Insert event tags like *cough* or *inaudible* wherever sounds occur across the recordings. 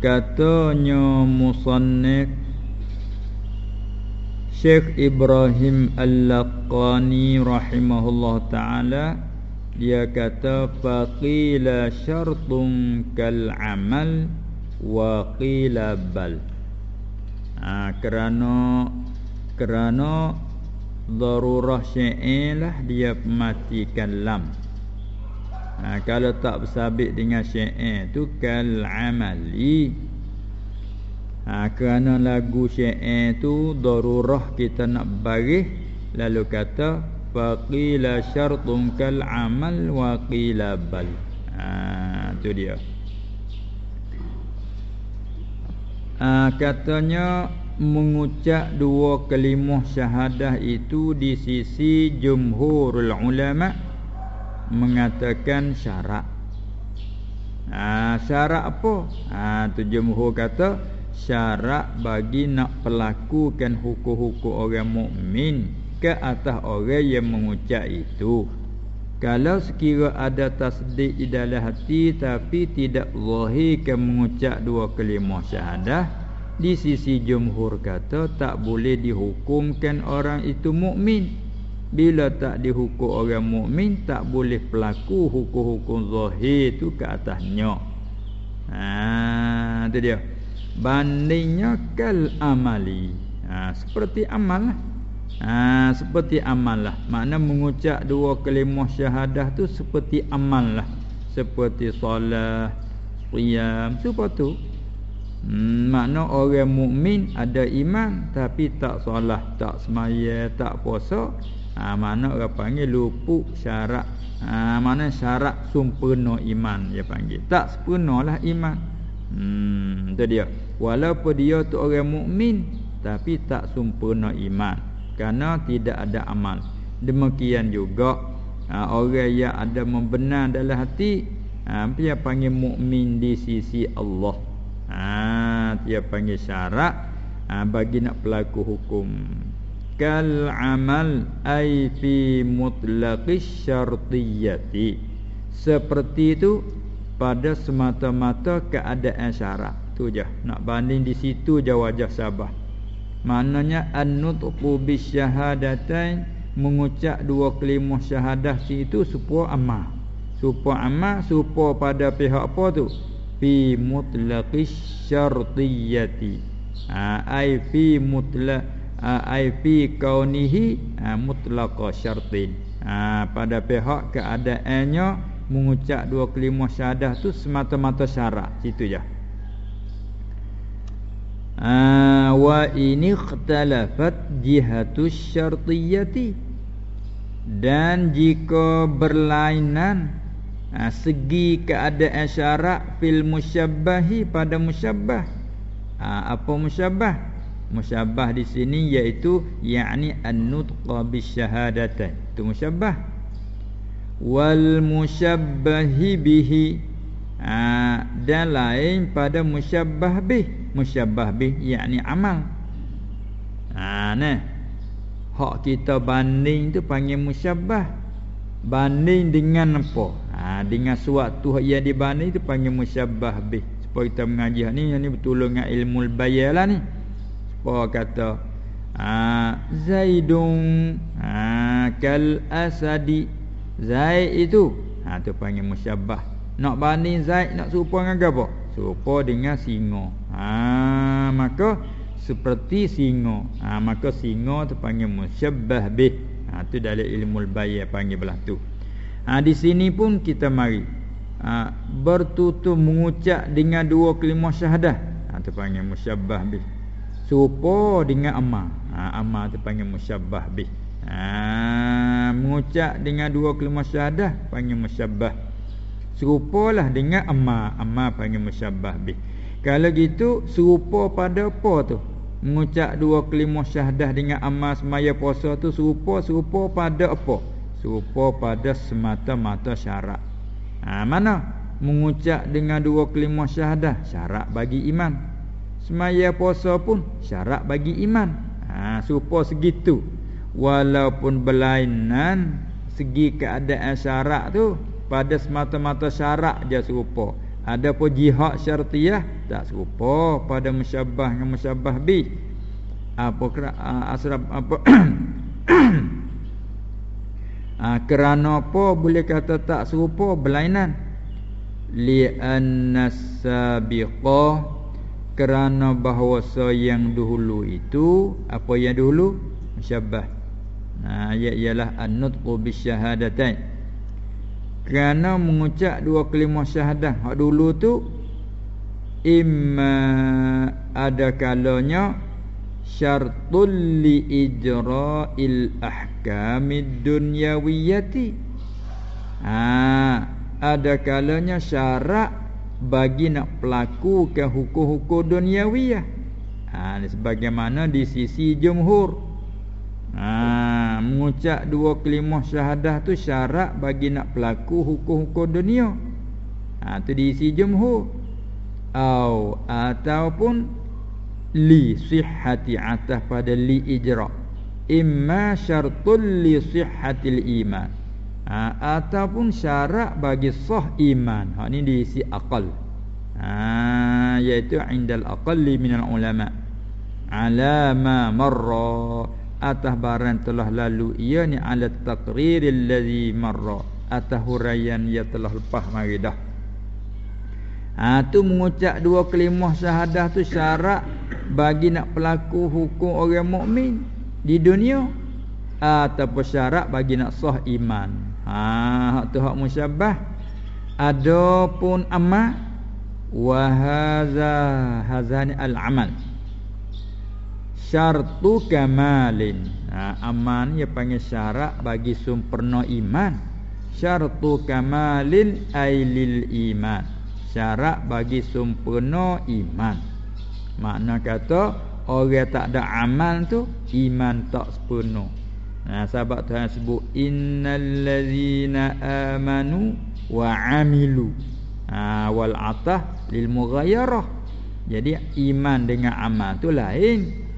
Katanya musannif Syekh Ibrahim Al-Laqani rahimahullah taala dia kata faqila syartun kal amal wa qila bal. Ha, kerana kerana darurah syai'lah dia matikan lam ha, kalau tak bersabit dengan syair tu kal amali. Ha, kerana lagu syair tu darurah kita nak baris lalu kata faqila syartun kal amal wa qila bal. Ha, tu dia. Ha, katanya mengucap dua kalimah syahadah itu di sisi jumhurul ulama' mengatakan syarat. Ha, syarat apa? Ha, tu jumhur kata syarat bagi nak pelakukan hukum-hukum orang mukmin ke atas orang yang mengucap itu. Kalau sekira ada tasdik di dalam hati tapi tidak zahirkan mengucap dua kalimah syahadah, di sisi jumhur kata tak boleh dihukumkan orang itu mukmin bila tak dihukum orang mukmin tak boleh pelaku hukum-hukum zahir tu ke atasnya ha tu dia. Bandingnya kal amali. Ha seperti amal lah. Ha seperti amal lah. Makna mengucap dua kalimah syahadah tu seperti amal lah. Seperti solat qiyam seperti tu. Hmm, makna orang mukmin ada iman tapi tak solat, tak semaya, tak puasa, ha, Mana orang panggil lupuk syarat ha, Mana syarat sempurna iman Dia panggil Tak sempurnalah iman Hmm, itu dia. Walaupun dia tu orang mukmin tapi tak sempurna iman kerana tidak ada amal. Demikian juga ha, orang yang ada membenar dalam hati ha, dia panggil mukmin di sisi Allah. Ha, dia panggil syarat ha, bagi nak pelaku hukum kal amal ai fi mutlaqis syartiyati. Seperti itu pada semata-mata keadaan syarat. Tu je. Nak banding di situ je wajah sabah. Maknanya an-nutqu bisyahadatain mengucap dua kalimah syahadah itu supaya amal. Supaya amal supaya pada pihak apa tu? Fi mutlaqis syartiyati. Ha, ai fi mutlaq ai fi kaunihi mutlaqa syartin. Ha, pada pihak keadaannya mengucap dua kalimah syahadah tu semata-mata syarat situ je. Ha, wa ini ikhtalafat jihatus syartiyati. Dan jika berlainan ha, segi keadaan syarat fil musyabbahi pada musyabbah. Ha, apa musyabbah musyabbah di sini iaitu yakni an-nutqa bisyahadatain itu musyabbah. Wal musyabbahi bihi. Ha, dan lain pada musyabbah bih. Musyabbah bih yakni amal. Ha nah. Hak kita banding tu panggil musyabbah. Banding dengan apa ha dengan suatu yang dibanding tu panggil musyabbah bih. Supaya kita mengaji ni yang ni betul dengan ilmu bayan lah ni apa kata? Ha, Zaidun. Ha, Kal asadi. Zaid itu. Ha, tu panggil musyabbah. Nak banding Zaid Nak serupa dengan apa? Serupa dengan singa. Ha, Maka Seperti singa. Ha, Maka singa tu panggil musyabbah bih. Ha, tu dalam ilmu bayar panggil belah tu. Ha, Di sini pun kita mari. Ha, Bertutup mengucap Dengan dua kelima syahadah. Ha, tu panggil musyabbah bih serupa dengan amal. Ha, amal tu panggil musyabbah bih. Ha, mengucap dengan dua kalimah syahadah panggil musyabbah. Serupalah dengan amma. Amma panggil musyabbah bih. Kalau gitu serupa pada apa tu? Mengucap dua kelima syahadah dengan amma semaya puasa tu serupa serupa pada apa? Serupa pada semata-mata syarat. Ha, mana? Mengucap dengan dua kelima syahadah syarat bagi iman. Semaya puasa pun syarat bagi iman. Ha, serupa segitu. Walaupun berlainan segi keadaan syarat tu pada semata-mata syarat je serupa. Ada pun jihad syartiyah tak serupa pada musyabbah dengan musyabbah bi. Apa asrab apa *clears throat* ha, kerana apa boleh kata tak serupa berlainan li annasabiqa kerana bahawa yang dahulu itu apa yang dahulu? Musyabbah. Nah ha, ialah an-nutqu bisyahadatain. Kerana mengucap dua kelima syahadah hak dulu tu imma ada kalanya syartul li ijra'il ahkamid dunyawiyati. Ha ada kalanya syarat bagi nak pelakukan hukum-hukum duniawiyah ha sebagaimana di sisi jumhur Ha, mengucap dua kelimah syahadah tu syarat bagi nak pelaku hukum-hukum dunia. Ha, tu diisi jumhur. Au ataupun li sihhati atas pada li ijra. Imma syartul li sihhatil iman. Ha, ataupun syarat bagi sah iman. Ha ni diisi aqal. Ha iaitu indal aqalli minal ulama. Ala ma marra atas barang telah lalu ia ni ala taqrir allazi marra atas huraian ia telah lepas mari dah ha tu mengucap dua kalimah syahadah tu syarat bagi nak pelaku hukum orang mukmin di dunia ataupun syarat bagi nak sah iman. Ha hak tu hak musyabbah. Adapun amal wa hadza hazani al amal syartu kamalin. Ha, aman ia panggil syarat bagi sempurna iman. Syartu kamalin ailil iman. Syarat bagi sempurna iman. Makna kata orang tak ada amal tu iman tak sempurna Nah, sahabat Tuhan sebut innal ladzina amanu wa amilu ha, wal atah lil mughayarah jadi iman dengan amal tu lain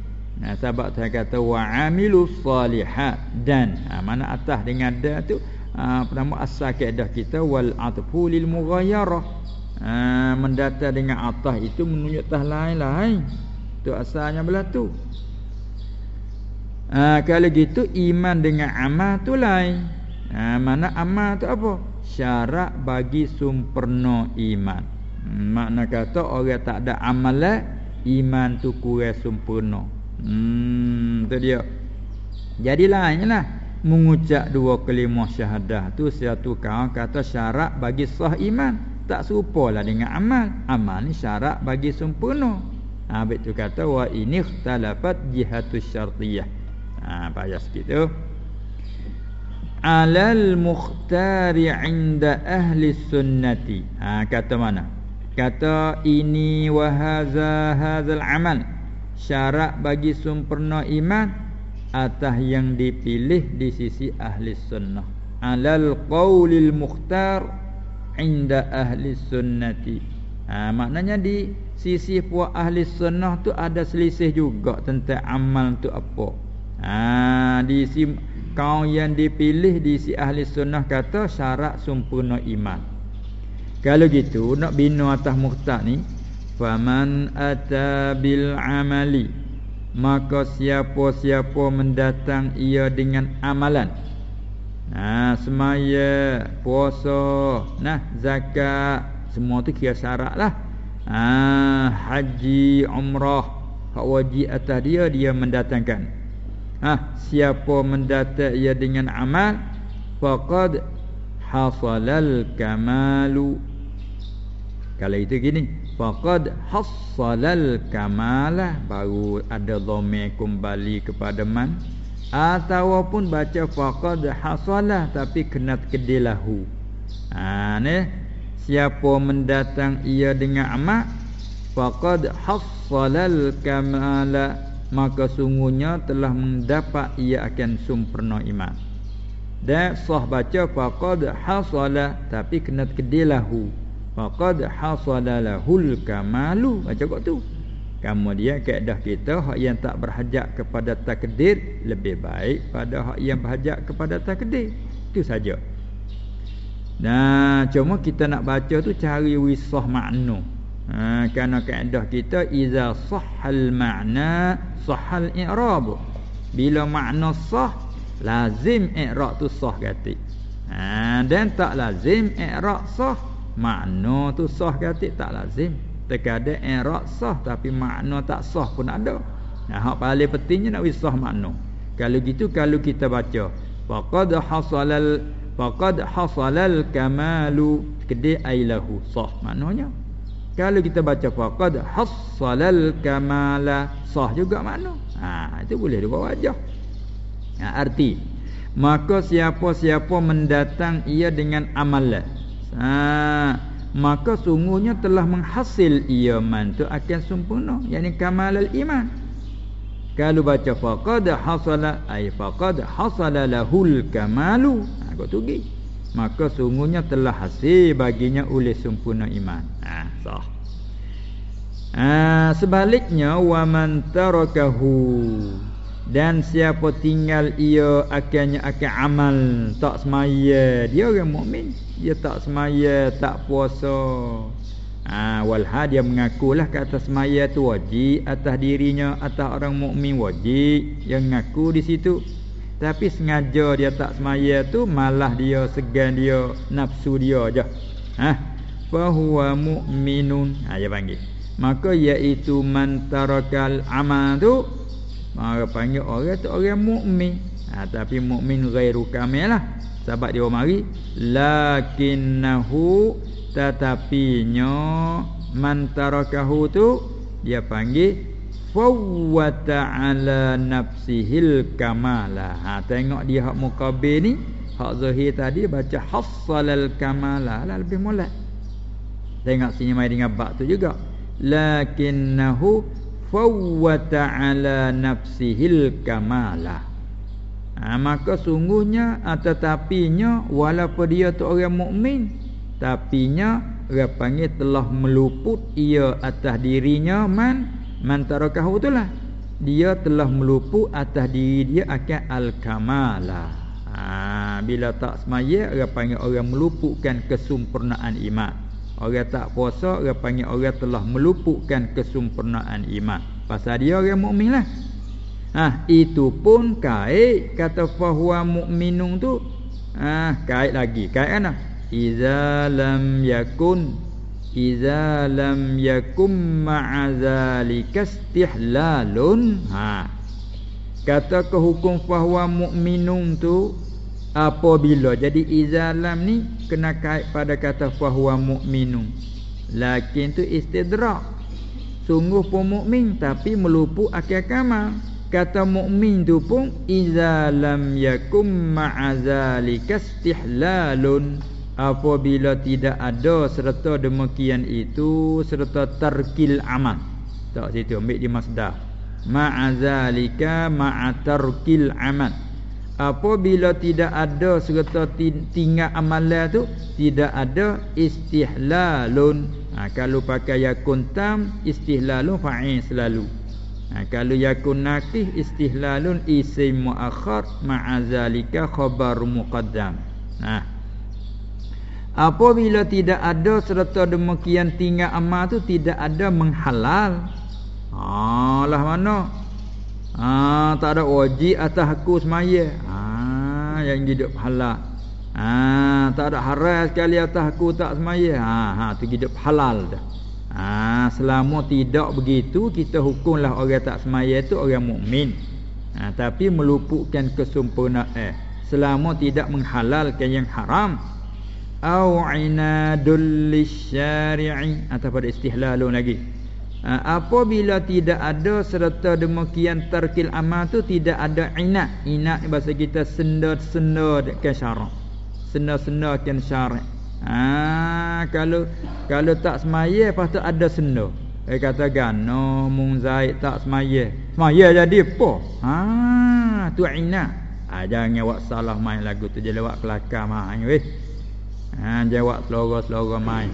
Nah, sahabat saya kata wa amilu salihat dan ha, mana atas dengan da tu ha, pertama asal kaedah kita wal atfu lil mughayarah. Ha, mendata dengan atas itu menunjuk tah lain-lain. Tu asalnya belah tu. Ha, kalau gitu iman dengan amal tu lain. Ha, mana amal tu apa? Syarat bagi sempurna iman. Hmm, makna kata orang tak ada amalan iman tu kurang sempurna. Hmm, tu dia. Jadi lainnya mengucap dua kalimah syahadah tu satu kaum kata syarat bagi sah iman. Tak serupalah dengan amal. Amal ni syarat bagi sempurna. Ha tu kata wa ini ikhtalafat jihatus syartiyah. Ha payah sikit tu. Alal mukhtari inda ahli sunnati. Ha kata mana? Kata ini wa hadza hadzal amal syarat bagi sempurna iman atas yang dipilih di sisi ahli sunnah alal qaulil mukhtar inda ahli sunnati ha, maknanya di sisi puak ahli sunnah tu ada selisih juga tentang amal tu apa ha, di sisi kau yang dipilih di sisi ahli sunnah kata syarat sempurna iman. Kalau gitu nak bina atas mukhtar ni Faman ata bil amali Maka siapa-siapa mendatang ia dengan amalan. Nah, semaya, puasa, nah, zakat Semua tu kira syarat lah. Ah, Haji, umrah Hak wajib atas dia, dia mendatangkan ah, Siapa mendatang ia dengan amal Faqad hasalal kamalu. Kalau itu gini faqad hassalal kamalah baru ada dhamir kembali kepada man. Ataupun baca faqad hasalah tapi kena kedilahu ha ni. Siapa mendatang ia dengan amal faqad hassalal kamala maka sungguhnya telah mendapat ia akan sempurna iman. Dan sah baca faqad hasala tapi kena kedilahu faqad hasala lahul kamalu. Baca kok tu. Kemudian kaedah kita hak yang tak berhajat kepada takdir lebih baik pada hak yang berhajat kepada takdir. Itu saja. Nah cuma kita nak baca tu cari wisah makna ha, kerana kaedah kita iza sahhal makna sahhal i'rab. Bila makna sah lazim i'rab tu sah kata ha, dan tak lazim i'rab sah makna tu sah kata tak lazim. Terkadang i'rab sah tapi makna tak sah pun ada. Nah hak paling pentingnya nak wisah makna. Kalau gitu kalau kita baca faqad hasalal faqad hasalal kamalu kedai ailahu. Sah maknanya kalau kita baca faqad hassalal kamala sah juga makna. Ha itu boleh dua wajah. Ha, arti maka siapa-siapa mendatang ia dengan amalan. Ha maka sungguhnya telah menghasil ia man tu akan sempurna yakni kamalal iman. Kalau baca faqad hasala ay faqad hasala lahul kamalu. Ha kau tugi maka sungguhnya telah hasil baginya oleh sempurna iman. Ha, sah. Ha, sebaliknya wa man tarakahu dan siapa tinggal ia akannya akan amal tak semaya dia orang mukmin dia tak semaya tak puasa ha, walha dia mengakulah kata semaya tu wajib atas dirinya atas orang mukmin wajib yang mengaku di situ tapi sengaja dia tak semaya tu malah dia segan dia nafsu dia aja. Ha? Fa huwa mu'minun. Ha dia panggil. Maka iaitu man tarakal amal tu maka panggil orang tu orang mukmin. Ha, tapi mukmin ghairu kamil lah. Sebab dia mari lakinnahu tetapinya man tarakahu tu dia panggil fawwata ala nafsihil kamala. Ha tengok dia hak muqabil ni hak zahir tadi baca hassalal kamala lah lebih molek tengok sini mai dengan bab tu juga. Lakinnahu fawwata ala nafsihil kamala. Ha, maka sungguhnya tetapinya walaupun dia tu orang mukmin tapinya orang panggil telah meluput ia atas dirinya man man tarakahu itulah. Dia telah melupu atas diri dia akan al-kamala. Ha, bila tak semaya orang panggil orang meluputkan kesempurnaan iman. Orang tak puasa orang panggil orang telah meluputkan kesempurnaan iman. Pasal dia orang mukmin lah. Ha, itu pun kait kata fahuwa mu'minun tu. Ha, kait lagi kait kan? Iza lam yakun Iza lam yakum ma'azalika istihlalun. Ha. Kata ke hukum fahuwa mu'minun tu Apabila Jadi iza lam ni Kena kait pada kata fahuwa mu'minun Lakin tu istidrak. Sungguh pun mukmin Tapi melupu akal kamal Kata mukmin tu pun Iza lam yakum ma'azalika istihlalun apabila tidak ada serta demikian itu serta tarkil amal. Tak situ ambil di masdar. Ma'azalika ma'atarkil amal. Apabila tidak ada serta tinggal amalan tu tidak ada istihlalun. Ha, kalau pakai yakun tam istihlalun fa'in selalu. Ha, kalau yakun nakih istihlalun isim muakhar ma'azalika khabar muqaddam. Nah ha. Apabila tidak ada serta demikian tinggal amal tu tidak ada menghalal. Ah lah mana? Ah tak ada wajib atas aku semaya. Ah yang hidup halal. Ah tak ada haram sekali atas aku tak semaya. Ha ha tu hidup halal dah. Ah selama tidak begitu kita hukumlah orang tak semaya tu orang mukmin. Ah tapi meluputkan kesempurnaan eh selama tidak menghalalkan yang haram au inadul lisyari'i atau pada istihlalun lagi ha, apabila tidak ada serta demikian tarkil amal tu tidak ada inat inat bahasa kita senda-senda dekat syarak senda-senda kan syarak Ha, kalau kalau tak semaya lepas tu ada senda. Eh kata gano mung Zaid tak semaya. Semaya jadi apa? Ha, tu ina. Ha, jangan buat salah main lagu tu je lewat kelakar main weh. Ha, jawab selora-selora main.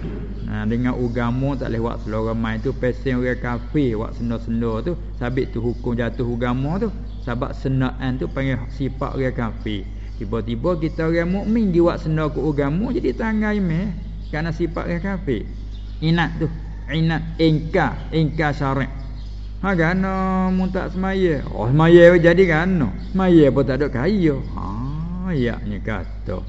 Ha, dengan ugamu tak boleh buat selora main tu pesen orang kafir buat senda-senda tu sabit tu hukum jatuh ugamu tu sebab senaan tu panggil sifat orang kafir. Tiba-tiba kita orang mukmin dia buat senda ke agama jadi tanggai meh kerana sifat dia kafir. Inat tu, inat ingka, ingka syarak. Ha gano mun tak semaya. Oh semaya jadi gano. Semaya pun tak ada kaya. Ha yaknya kata.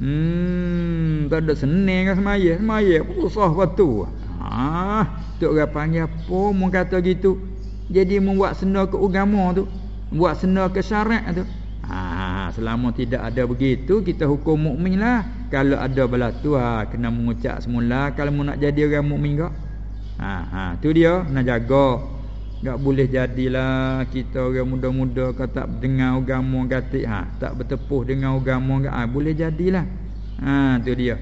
Hmm tak ada senang kan semaya. Semaya susah batu. Ha tok orang panggil apa mun kata gitu. Jadi membuat senda ke agama tu, buat senda ke syarak tu. Ha, selama tidak ada begitu kita hukum mukmin lah. Kalau ada bala tu ha, kena mengucap semula kalau nak jadi orang mukmin gak. Ha ha tu dia nak jaga. Tak boleh jadilah kita orang muda-muda kau tak dengar agama kata ha tak bertepuh dengan agama ha, boleh jadilah. Ha tu dia.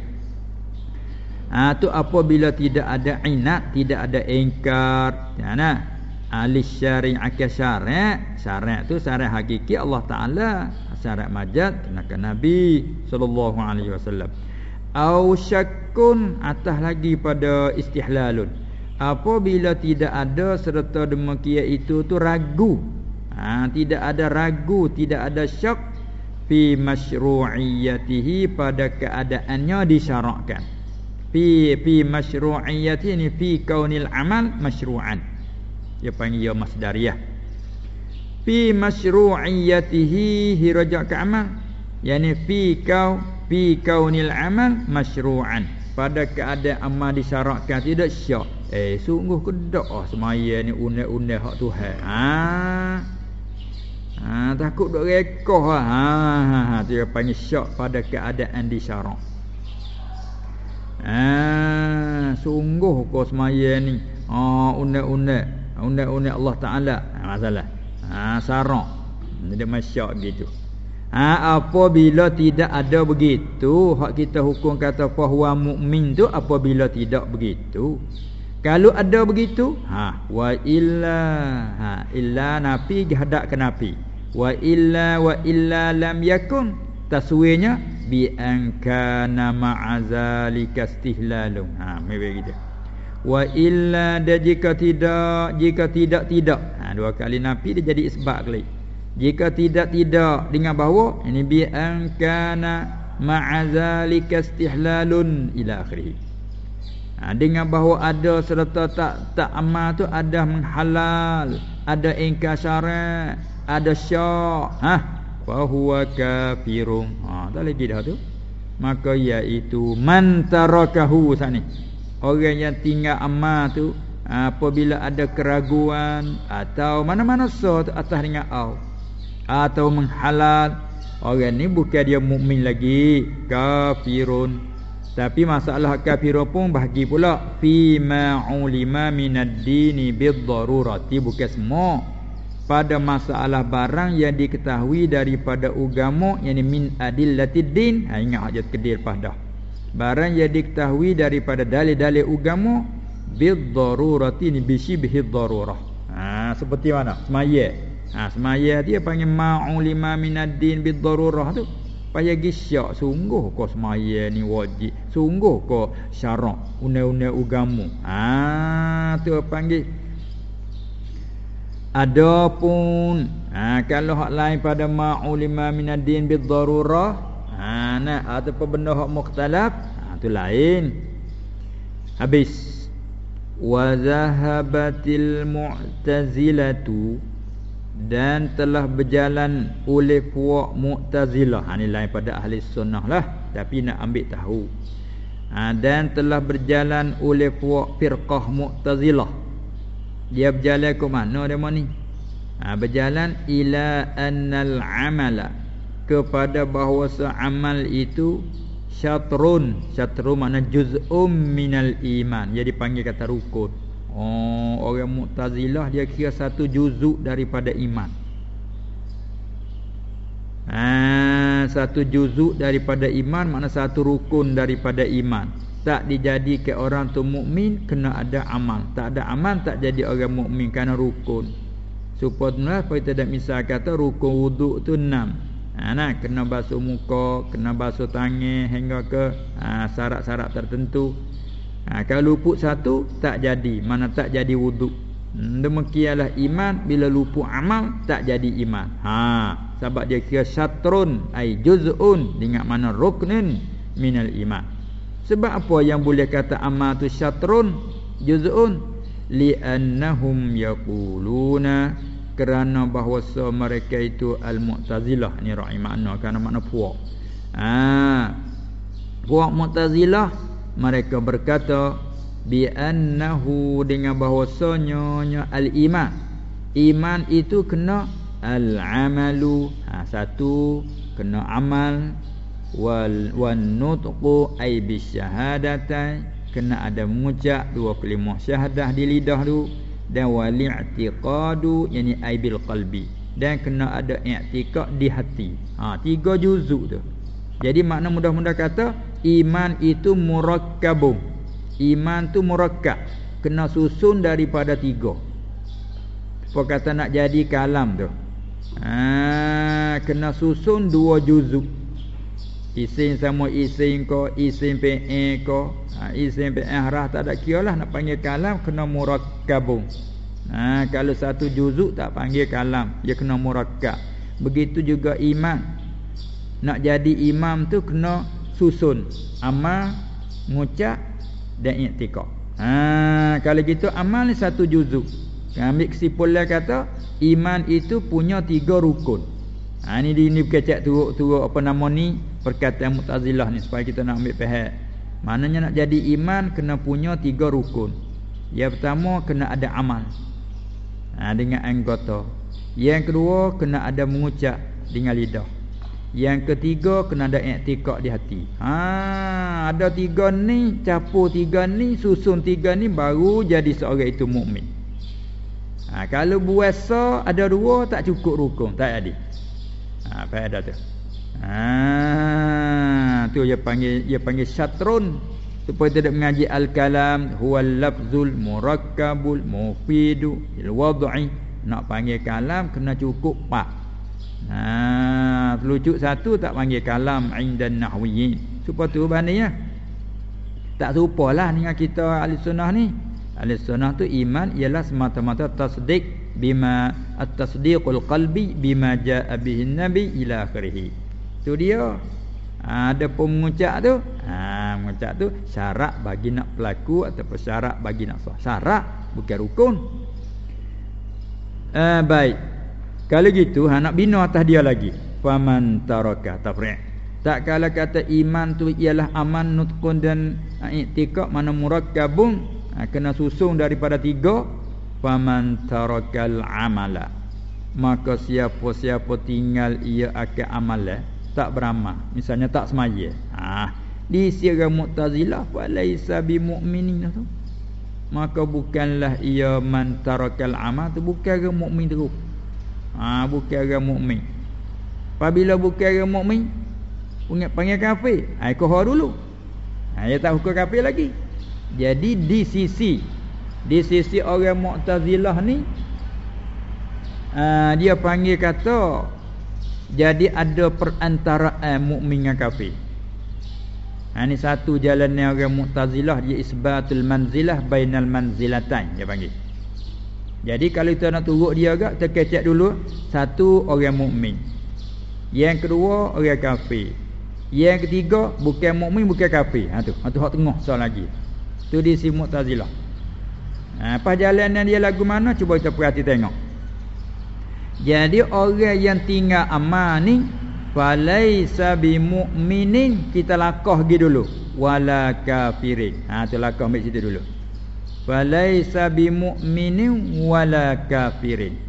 Ha tu apabila tidak ada inat, tidak ada ingkar. Ya nah ahli syari'ah syari' syari' tu syari' hakiki Allah Taala. Syari' majad kenakan Nabi wasallam. Au syakkun atas lagi pada istihlalun apabila tidak ada serta demikian itu tu ragu. Ha, tidak ada ragu tidak ada syak fi masyru'iyatihi pada keadaannya disyarakkan fi fi masyru'iyatihi ni fi kaunil amal masyru'an. Dia panggil ya masdariyah fi masyru'iyatihi hirajak ke amal. Yani fi kau fi kaunil amal masyru'an. Pada keadaan amal disyaratkan tidak syak eh sungguh kedak ah semaya ni undang-undang hak Tuhan. Ha? Ha takut dok rekoh ah. Ha ha, ha. dia panggil syak pada keadaan disyarat Ah, sungguh kau semaya ni. Ah, undang-undang undang-undang Allah Taala. Ha, masalah. Ha sarak jadi masyak gitu ha apabila tidak ada begitu hak kita hukum kata bahwa mukmin tu apabila tidak begitu kalau ada begitu ha. wa illa ha illa nafi hadap ke nafi. Wa illa wa illa lam yakun. Taswinya bi an kana ma'azalika istihlalun ha memang gitu wa illa dan jika tidak jika tidak tidak. Ha dua kali nafi dia jadi isbat kali. Jika tidak tidak dengan bahawa ini bi an kana ma'azalika istihlalun ila akhirih ha, dengan bahawa ada serta tak tak amal tu ada menghalal ada ingkar ada syak ha? Fa huwa kafirun. Ha tak lagi dah tu. Maka iaitu man tarakahu sani. Orang yang tinggal amal tu apabila ada keraguan atau mana-mana so tu atas dengan au atau menghalal orang ni bukan dia mukmin lagi. Kafirun tapi masalah kafir pun bahagi pula fi ma'ulima minad dini bid-darurati bukan semua. Pada masalah barang yang diketahui daripada agama yakni min adillatid din ha ingat aja kedil dah barang yang diketahui daripada dalil-dalil agama bid darurati ni bisi bihid darurah ha seperti mana? Semaya. Ha semaya dia panggil ma'ulima minaddin bid darurah tu payah gisyak sungguh kau semaya ni wajib. Sungguh kau syarak undang-undang agama ha tu panggil? Adapun ha kalau hak lain pada ma'ulima minaddin bid darurah Ha nah ataupun benda hak mukhtalaf, ha tu lain. Habis. Wa zahabatil mu'tazilatu dan telah berjalan oleh puak mu'tazilah. Ha ni lain pada ahli sunnah lah tapi nak ambil tahu. Ha, dan telah berjalan oleh puak firqah mu'tazilah. Dia berjalan ke mana dia ni? Ha, berjalan ila annal amala kepada bahawa amal itu syatrun syatrun makna juz'um minal iman dia dipanggil kata rukun oh orang mu'tazilah dia kira satu juzuk daripada iman. Ah satu juzuk daripada iman makna satu rukun daripada iman. Tak dijadikan orang tu mukmin kena ada amal. Tak ada amal tak jadi orang mukmin. Kerana rukun. Supaya kita dah misal kata rukun wuduk tu enam. Ha, nah, kena basuh muka kena basuh tangan hingga ke ha, syarat-syarat tertentu ha, kalau luput satu tak jadi. Mana tak jadi wuduk hmm, demikianlah iman. Bila luput amal tak jadi iman. Ha sebab dia kira syatrun ai juz'un. Dengan mana ruknin minal iman. Sebab apa yang boleh kata amal tu syatrun juz'un? Li'annahum yaquluna. Kerana bahawa mereka itu al-mu'tazilah. Ni rai makna kerana makna puak. Ha puak mu'tazilah mereka berkata bi annahu dengan bahwasanya al-iman. Iman itu kena al-amalu. Ha, satu kena amal. Wal wan nutqu ay bisyahadatan kena ada mengucap dua kalimah syahadah di lidah tu. Dan wal i'tiqadu yani ay bil qalbi dan kena ada i'tiqad di hati. Ha tiga juzuk tu. Jadi makna mudah-mudah kata iman itu murakkabun iman tu murakkab kena susun daripada tiga apa kata nak jadi kalam tu Ha, kena susun dua juzuk. Isim sama isim ko, isim PE ko, ha, isim PE harah tak ada kira lah nak panggil kalam kena murakkabun. Ha, kalau satu juzuk tak panggil kalam, dia kena murakkab. Begitu juga iman. Nak jadi imam tu kena susun amal, ngucap dan i'tikad. Ha, kalau gitu amal ni satu juzuk. Ambil kesimpulan kata iman itu punya tiga rukun. Ha ni di ni kecek turuk-turuk apa nama ni perkataan Mu'tazilah ni supaya kita nak ambil faham. Maknanya nak jadi iman kena punya tiga rukun. Yang pertama kena ada amal. Ha dengan anggota. Yang kedua kena ada mengucap dengan lidah. Yang ketiga kena ada i'tikad di hati. Ha ada tiga ni, capur tiga ni, susun tiga ni baru jadi seorang itu mukmin. Ha, kalau puasa ada dua tak cukup rukun, tak ada. Ha, apa ada tu? Ha, tu dia panggil dia panggil syatrun supaya tidak mengaji al-kalam huwal lafzul murakkabul mufidu il wad'i nak panggil kalam kena cukup pak. Ha, telucuk satu tak panggil kalam indan nahwiyin. Supaya tu bandingnya. Tak serupalah dengan kita ahli sunnah ni. Ahli sunnah tu iman ialah semata-mata tasdik bima at-tasdiqul qalbi bima jaa bihi nabi ila akhirih. Tu dia. Ada pun mengucap tu, ha mengucap tu syarat bagi nak pelaku atau syarat bagi nak sah. Syarat bukan rukun. Eh baik. Kalau gitu ha nak bina atas dia lagi. Faman taraka tafri'. Tak kala kata iman tu ialah aman nutqun dan i'tiqad mana murakkabun ha, kena susung daripada tiga. Faman tarakal amala. Maka siapa-siapa tinggal ia akan amal tak beramal. Misalnya tak semaya. Ha di sira mu'tazilah falaisa bimu'minin tu. Maka bukanlah ia man tarakal amal tu bukan orang mukmin terus ha bukan orang mukmin apabila bukan orang mukmin Ingat panggil kafir. Ai kau dulu. Ha, dia tak hukum kafir lagi. Jadi di sisi di sisi orang Mu'tazilah ni uh, dia panggil kata jadi ada perantaraan mukmin dengan kafir. Ha ni satu jalan yang orang Mu'tazilah dia isbatul manzilah bainal manzilatain dia panggil. Jadi kalau kita nak turut dia agak kita kecek dulu satu orang mukmin. Yang kedua orang kafir. Yang ketiga bukan mukmin bukan kafir. Ha tu. Ha tu hak tengah soal lagi. Tu di si Mu'tazilah. Ha, apa dia lagu mana? Cuba kita perhati tengok. Jadi orang yang tinggal amal ni falaisa bimu'minin kita lakah gi dulu wala kafirin. Ha tu lakah ambil situ dulu. Falaisa bimu'minin wala kafirin.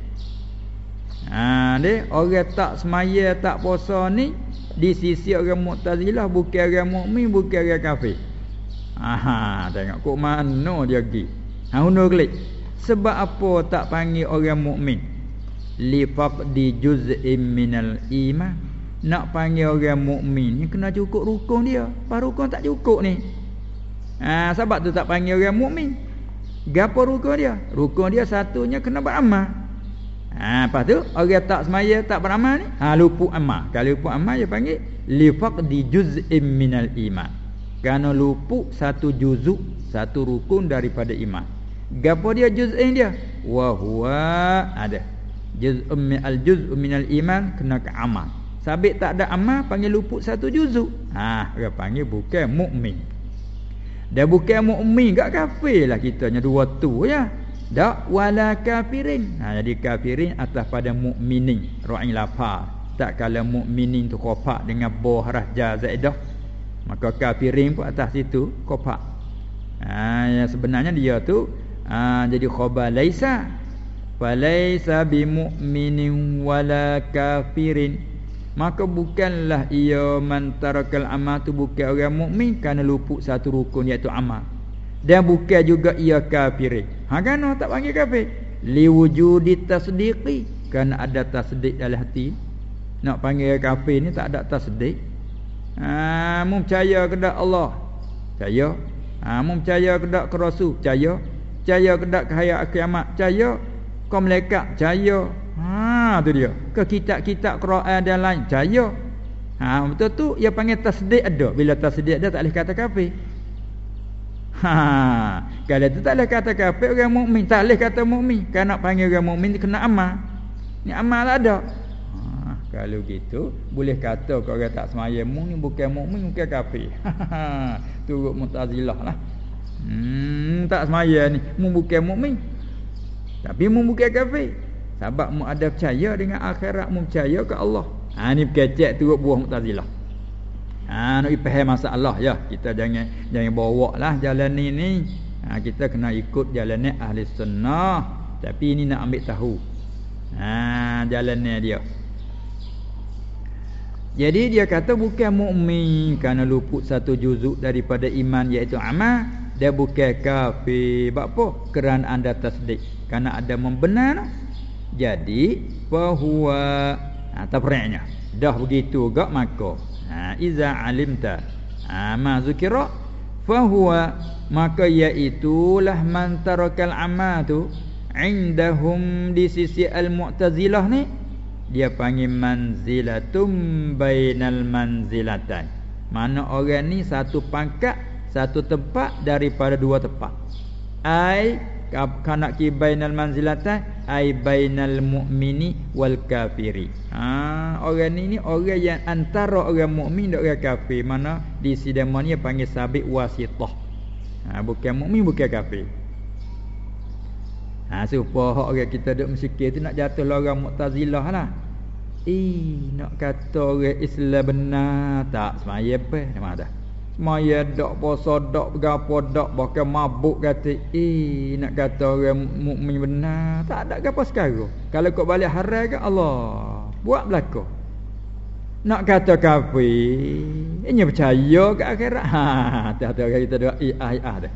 Ha de orang tak semaya tak puasa ni di sisi orang Mu'tazilah bukan orang mukmin bukan orang kafir. Aha, tengok kok mana dia pergi. Ha hunur klik. Sebab apa tak panggil orang mukmin? Li faqdi juz'in minal iman. nak panggil orang mukmin ni kena cukup rukun dia. Pas rukun tak cukup ni. Ha, sebab tu tak panggil orang mukmin. Gapo rukun dia? Rukun dia satunya kena beramal. Ha, lepas tu orang tak semaya tak beramal ni, ha luput amal. Kalau luput amal dia panggil li faqdi juz'in minal iman. Kerana luput satu juzuk, satu rukun daripada iman. Gapo dia juz'in dia? Wa huwa ada. Min al juz'u minal iman kena ke amal. Sabit tak ada amal panggil luput satu juzuk. Ha, dia panggil bukan mukmin. Dia bukan mukmin, gak kafir lah kita nya dua tu ya. Dak wala kafirin. Ha, jadi kafirin atas pada mukminin. Ra'in lafaz. Tak kala mukminin tu kopak dengan boh rahja zaidah. Maka kafirin pun atas situ kopak. Ha, yang sebenarnya dia tu ha, jadi khabar laisa. Falaisa bimu'minin wala kafirin maka bukanlah ia mantarakal amal tu bukan orang mukmin kerana luput satu rukun iaitu amal. Dan bukan juga ia kafir ha kan tak panggil kafir? Li wujudi tasdiqi. Kerana ada tasdik dalam hati. Nak panggil kafir ni tak ada tasdik. Ha mu percaya kepada Allah? Percaya. Ha mu percaya kepada ke rasul? Percaya. Percaya kepada hayat kiamat? Percaya. Kau malaikat percaya Ha tu dia. Ke kitab-kitab Quran dan lain percaya. Ha betul tu ia panggil tasdik ada. Bila tasdik ada tak boleh kata kafir. Ha kalau tu tak boleh kata kafir orang mukmin, tak boleh kata mukmin. Kan nak panggil orang mukmin kena amal. Ni amal ada. Ha kalau gitu boleh kata kau orang tak semaya mu ni bukan mukmin bukan kafir. *laughs* Ha turut Mu'tazilah lah. Hmm tak semaya ni mu bukan mukmin. Tapi mu bukan kafir. Sebab mu ada percaya dengan akhirat mu percaya ke Allah. Ha ni kecek turut buah Mu'tazilah. Ha nak faham masalah ya. Kita jangan jangan bawa lah jalan ni ni. Ha kita kena ikut jalan ni ahli sunnah. Tapi ini nak ambil tahu. Ha jalan ni dia. Jadi dia kata bukan mukmin kerana luput satu juzuk daripada iman iaitu amal dia bukan kafir. Sebab apa? Kerana anda tasdik. Kerana ada membenar jadi fahuwa ha tafri'nya. Dah begitu gak maka ha iza alimta ha ma zikra fahuwa maka iaitulah man tarakal amatu indahum di sisi al-mu'tazilah ni dia panggil manzilatum bainal manzilatan. Mana orang ni satu pangkat, satu tempat daripada dua tempat. Ai kana ki bainal manzilatan ai bainal mu'mini wal kafiri. Ha orang ni ni orang yang antara orang mukmin dan orang kafir. Mana di sidang mana panggil sabit wasithah ha bukan mukmin bukan kafir. Ha supaya hak orang kita duk mesikir tu nak jatuh lah orang mu'tazilah lah. Eh nak kata orang Islam benar tak? Semaya apa? Memang dah Maya dak puasa dak gapo dak bahkan mabuk kata eh nak kata orang mukmin benar. Tak ada gapo sekarang. Kalau kau balik haram ke Allah buat belaka. Nak kata kafir ini percaya ke akhirat? Ha tak ada kita doa eh ah ah dah.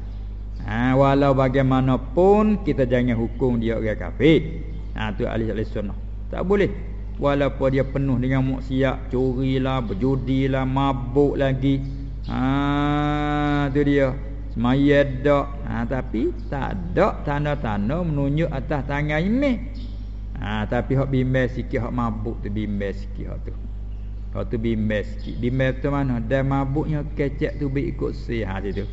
Ha walau bagaimanapun kita jangan hukum dia orang kafir. Ha tu ahli ahli sunnah. Tak boleh. Walaupun dia penuh dengan maksiat curilah berjudilah mabuk lagi Ha tu dia. Semaya dak. Ha tapi tak ada tanda-tanda menunjuk atas tangan imeh. Ha tapi hak bimbel sikit hak mabuk tu bimbel sikit hak tu. Hak tu bimbel sikit. Bimbel tu mana? Dan mabuknya kecek tu baik ikut si ha situ.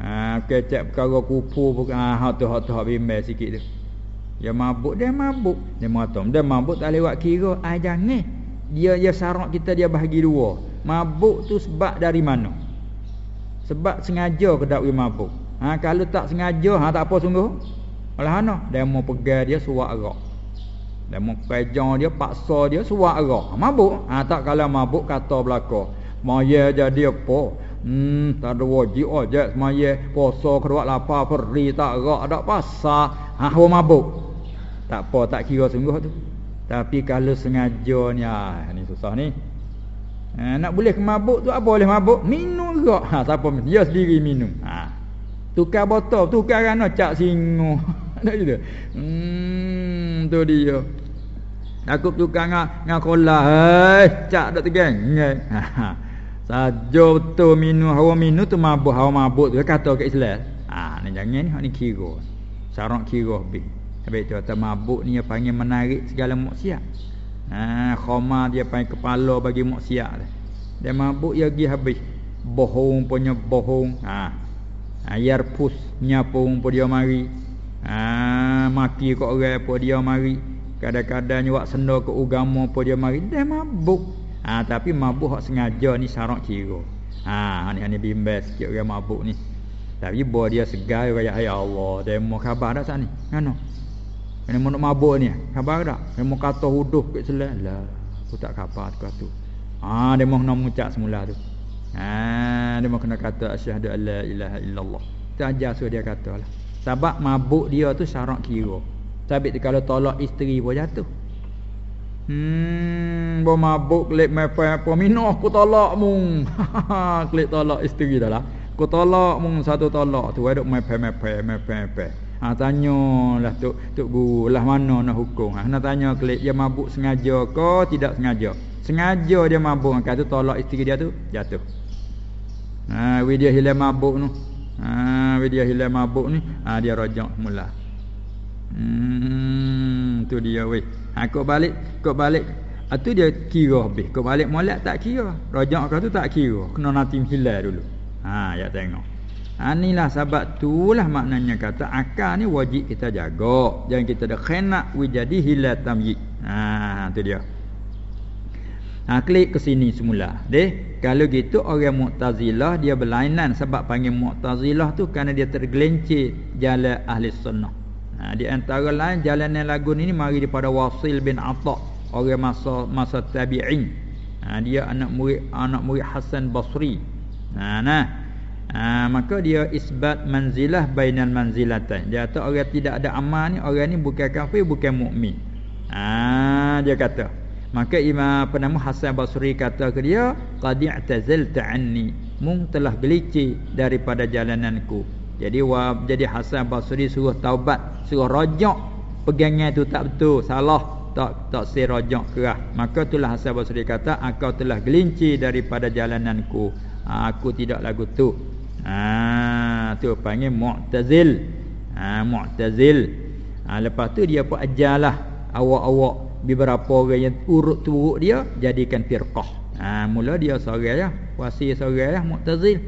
Ha kecek perkara kupu bukan ha tu hak tu hak bimbel sikit tu. Ya mabuk dia mabuk. Dia matom. Dia mabuk tak lewat kira. Ah jangan. Dia dia sarak kita dia bahagi dua. Mabuk tu sebab dari mana? Sebab sengaja ke tak mabuk? Ha, kalau tak sengaja, ha, tak apa sungguh. Malah mana? Dia mau pegang dia suak arak. Dia mau pegang dia, paksa dia suak arak. Ha, mabuk? Ha, tak kalau mabuk kata belaka. Maya jadi apa? Hmm, tak ada wajib aja semaya puasa keruat lapar pergi tak gerak ada pasal. Ha, mabuk. Tak apa, tak kira sungguh tu. Tapi kalau sengaja ni, ha, ni susah ni. Ha, nak boleh mabuk tu apa boleh mabuk? Minum juga. Ha, siapa dia sendiri minum. Ha. Tukar botol, tukar kan cak singo. *laughs* Tak gitu. Hmm, tu dia. Takut tukang ngah ngah kola. Hei, cak dak tegang. Sajo betul minum hawa minum tu mabuk hawa mabuk tu kata kat Islam. Ha ni jangan ni ni kira. Sarang kira habis. Habis tu kata mabuk ni dia panggil menarik segala maksiat. Ha khoma dia panggil kepala bagi maksiat. Dia mabuk dia pergi habis. Bohong punya bohong. Ha. Ayar pus nyapung pun dia mari. Ha maki kok orang pun dia mari. Kadang-kadang buat senda ke agama pun dia mari. Dia mabuk. Ha tapi mabuk hak sengaja ni syarat kira. Ha ni ni bimbang sikit orang mabuk ni. Tapi buat dia segar kaya ya Allah. Dia mau khabar dah sana ni. Mana? Ini mau mabuk ni. Khabar tak? Dia mau kata huduh ke selah. Lah. Aku tak khabar tu kata. Ha, dia mau nak mengucap semula tu. Ha, dia mau kena kata asyhadu alla ilaha illallah. Tu aja suruh dia kata lah. Sebab mabuk dia tu syarat kira. Tapi kalau tolak isteri pun jatuh. Hmm, bo mabuk klik mepe apa minum aku tolak mung. *laughs* klik tolak isteri dah lah. Aku tolak mung satu tolak tu ada mepe mepe mepe mepe. Ha tanyalah tok tok guru lah mana nak hukum. Ha nak tanya klik dia mabuk sengaja ke tidak sengaja? Sengaja dia mabuk kan tu tolak isteri dia tu jatuh. Ha we dia hilang mabuk tu. Ha we dia hilang mabuk ni, ha dia rajak mula. Hmm tu dia weh. Ha kau balik, kau balik Itu dia kira habis. Kau balik molek tak kira. Rajak kau tu tak kira. Kena nanti hilang dulu. Ha ya tengok. Ha inilah sebab itulah maknanya kata akal ni wajib kita jaga. Jangan kita dah khenak we jadi hilal tamyiz. Ha tu dia. Ha klik ke sini semula. Deh, kalau gitu orang Mu'tazilah dia berlainan sebab panggil Mu'tazilah tu kerana dia tergelincir jalan ahli sunnah. Ha di antara lain jalan yang lagu ni mari daripada Wasil bin Atha, orang masa masa tabi'in. Ha dia anak murid anak murid Hasan Basri. Nah, nah. Ha, maka dia isbat manzilah bainal manzilatan. Dia kata orang tidak ada amal ni, orang ni bukan kafir, bukan mukmin. Ha, dia kata. Maka Imam penama Hasan Basri kata ke dia, qad i'tazalta anni. Mung telah gelicir daripada jalananku. Jadi wa, jadi Hasan Basri suruh taubat, suruh rajak pegangan tu tak betul, salah tak tak se rajak kerah. Maka itulah Hasan Basri kata, engkau telah gelincir daripada jalananku ha, aku tidak lagu tu ha tu panggil mu'tazil. Ha mu'tazil. Ha lepas tu dia pun ajarlah awak-awak beberapa orang yang urut turut dia jadikan firqah. Ha mula dia seorang ya wasi seorang ya mu'tazil.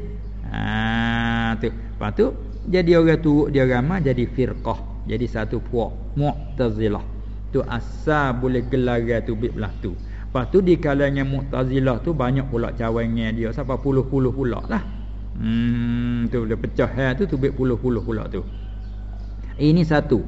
Ha tu. Lepas tu jadi orang turut dia ramai jadi firqah. Jadi satu puak mu'tazilah. Tu asal boleh gelar tu bib belah tu. Lepas tu di kalangan Mu'tazilah tu banyak pula cawangan dia. Sampai puluh-puluh pula lah. Hmm tu dia pecah ha tu tu puluh-puluh pula tu. Ini satu.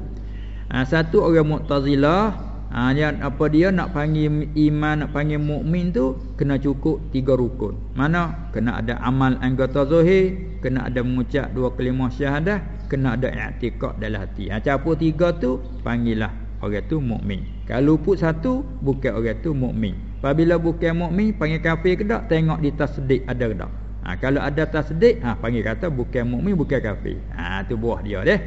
Ha, satu orang Mu'tazilah ha, dia apa dia nak panggil iman nak panggil mukmin tu kena cukup tiga rukun. Mana? Kena ada amal anggota zahir, kena ada mengucap dua kalimah syahadah, kena ada i'tikad dalam hati. Ha apa tiga tu panggillah orang tu mukmin. Kalau luput satu bukan orang tu mukmin. Apabila bukan mukmin panggil kafir ke tak? Tengok di tasdik ada ke tak? Ha, kalau ada tasdik ha panggil kata bukan mukmin bukan kafir. Ha tu buah dia deh.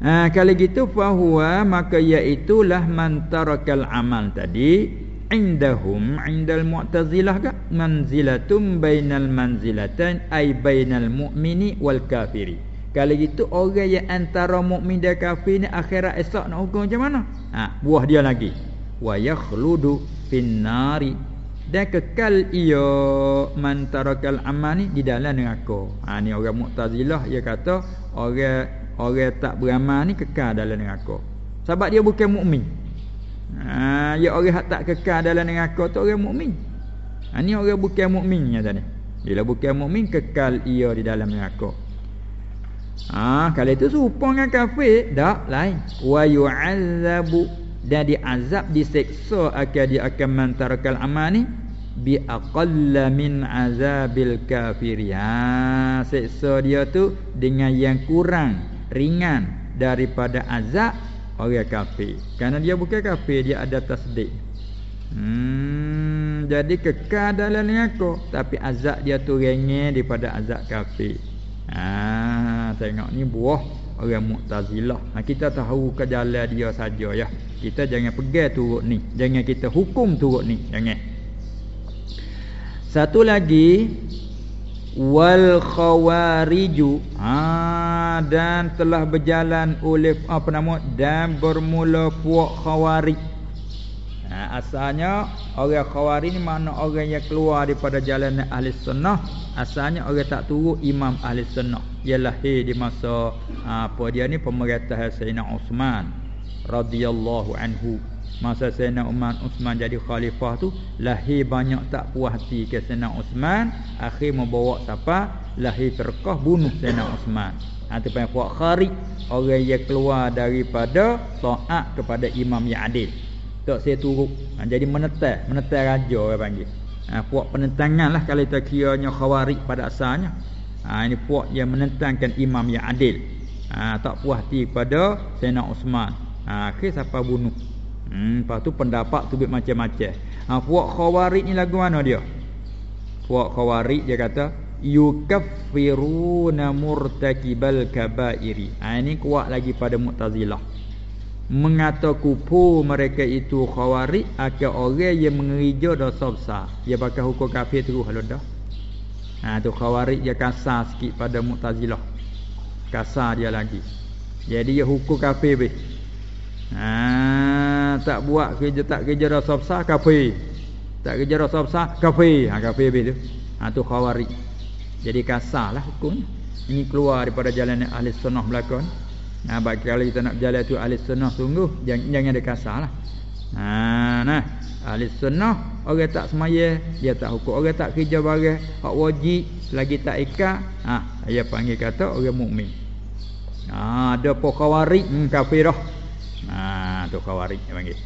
Ha kalau gitu fahuwa maka iaitu lah man tarakal amal tadi indahum indal mu'tazilah ka manzilatum bainal manzilatan ay bainal mu'mini wal kafiri kalau gitu orang yang antara mukmin dan kafir ni akhirat esok nak hukum macam mana? Ha, buah dia lagi. Wa yakhludu finnari dan kekal ia man tarakal amal ni di dalam neraka. Ha ni orang Mu'tazilah dia kata orang orang tak beramal ni kekal dalam neraka. Sebab dia bukan mukmin. Ha ya orang hak tak kekal dalam neraka tu orang mukmin. Ha ni orang bukan mukminnya tadi. Bila bukan mukmin kekal ia di dalam neraka. Ha, kalau itu serupa dengan kafir, tak lain. Wa yu'azzabu dan diazab diseksa akan dia akan mantarakal amal ni bi aqalla min azabil kafir. Ha, seksa dia tu dengan yang kurang ringan daripada azab orang kafir. Karena dia bukan kafir, dia ada tasdik. Hmm, jadi kekal dalam neraka tapi azab dia tu ringan daripada azab kafir. Ah, tengok ni buah orang Mu'tazilah. Ha, kita tahu ke jalan dia saja ya. Kita jangan pegang turut ni. Jangan kita hukum turut ni. Jangan. Satu lagi wal khawariju ha, dan telah berjalan oleh apa nama dan bermula puak khawarij ha, asalnya orang khawarij ni mana orang yang keluar daripada jalan ahli sunnah asalnya orang tak turut imam ahli sunnah ialah di masa ha, apa dia ni pemerintah Sayyidina Uthman radhiyallahu anhu. Masa Sayyidina Umar Uthman jadi khalifah tu Lahir banyak tak puas hati ke Sayyidina Uthman Akhir membawa siapa? Lahir terkah bunuh Sayyidina Uthman Itu ha, panggil puak kharib Orang yang keluar daripada Ta'at kepada imam yang adil. Tak saya turut. Ha, Jadi menetai Menetai raja orang panggil. Ha, Puak penentangan lah Kalau kita kiranya khawarib pada asalnya. Ha, Ini puak yang menentangkan imam yang adil. Ha, Tak puas hati kepada Sayyidina Uthman ha, Akhir siapa bunuh Hmm, lepas tu pendapat tu macam-macam. Ha, puak khawarij ni lagu mana dia? Puak khawarij dia kata yukaffiruna murtakibal kabairi. Ha, ini kuat lagi pada Mu'tazilah. Mengata kupu mereka itu khawarij akan orang yang mengerja dosa besar. Dia pakai hukum kafir terus halu dah. Ha, tu khawarij dia kasar sikit pada Mu'tazilah. Kasar dia lagi. Jadi dia hukum kafir beh. Ha, tak buat kerja tak kerja rasa besar kafir. Tak kerja rasa besar kafir. Ha kafir habis tu. Ha tu khawarij. Jadi kasarlah hukum. Ini keluar daripada jalan ahli sunnah belakon. Nah, bagi kalau kita nak berjalan tu ahli sunnah sungguh jangan jangan ada kasarlah. Ha nah, ahli sunnah orang tak semaya dia tak hukum orang tak kerja barang hak wajib lagi tak ikat ha dia panggil kata orang mukmin. Ha ada pokok khawarij hmm, kafir dah. Ha tu khawarij panggil.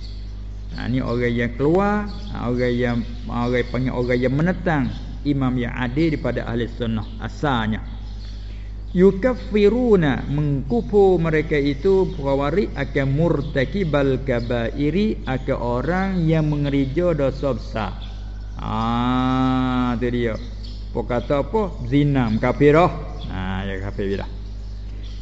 Ha ni orang yang keluar, ha, orang yang orang panggil orang yang menentang imam yang adil daripada ahli sunnah asalnya. Yukaffiruna mengkufu mereka itu khawarij akan murtakibal kabairi akan orang yang mengerja dosa besar. Ah tu dia. Apa kata apa? Zina kafirah. Ha ya kafirah.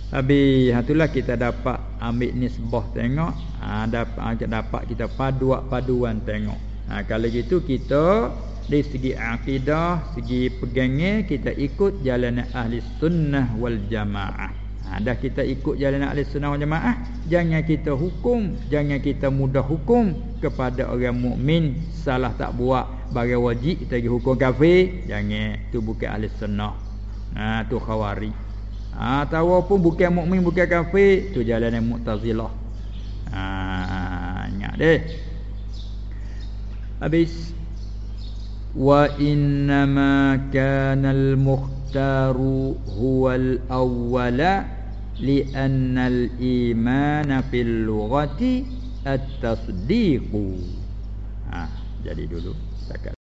Habis itulah kita dapat ambil nisbah tengok. Ha, dapat, ha, dapat kita paduak paduan tengok. Ha, Kalau gitu kita dari segi akidah, segi pegangnya kita ikut jalan ahli sunnah wal jamaah. Ha, Dah kita ikut jalan ahli sunnah wal jamaah Jangan kita hukum, jangan kita mudah hukum kepada orang mukmin. Salah tak buat bagi wajib kita pergi hukum kafir Jangan, tu bukan ahli sunnah. Ha, Tu khawarij Ha, tahu pun bukan mukmin bukan kafir tu jalan yang Mu'tazilah. Ha, ingat deh. Habis wa inna ma kana al-mukhtaru huwa al-awwala li anna al-iman fil lughati at-tasdiq. Ha, jadi dulu.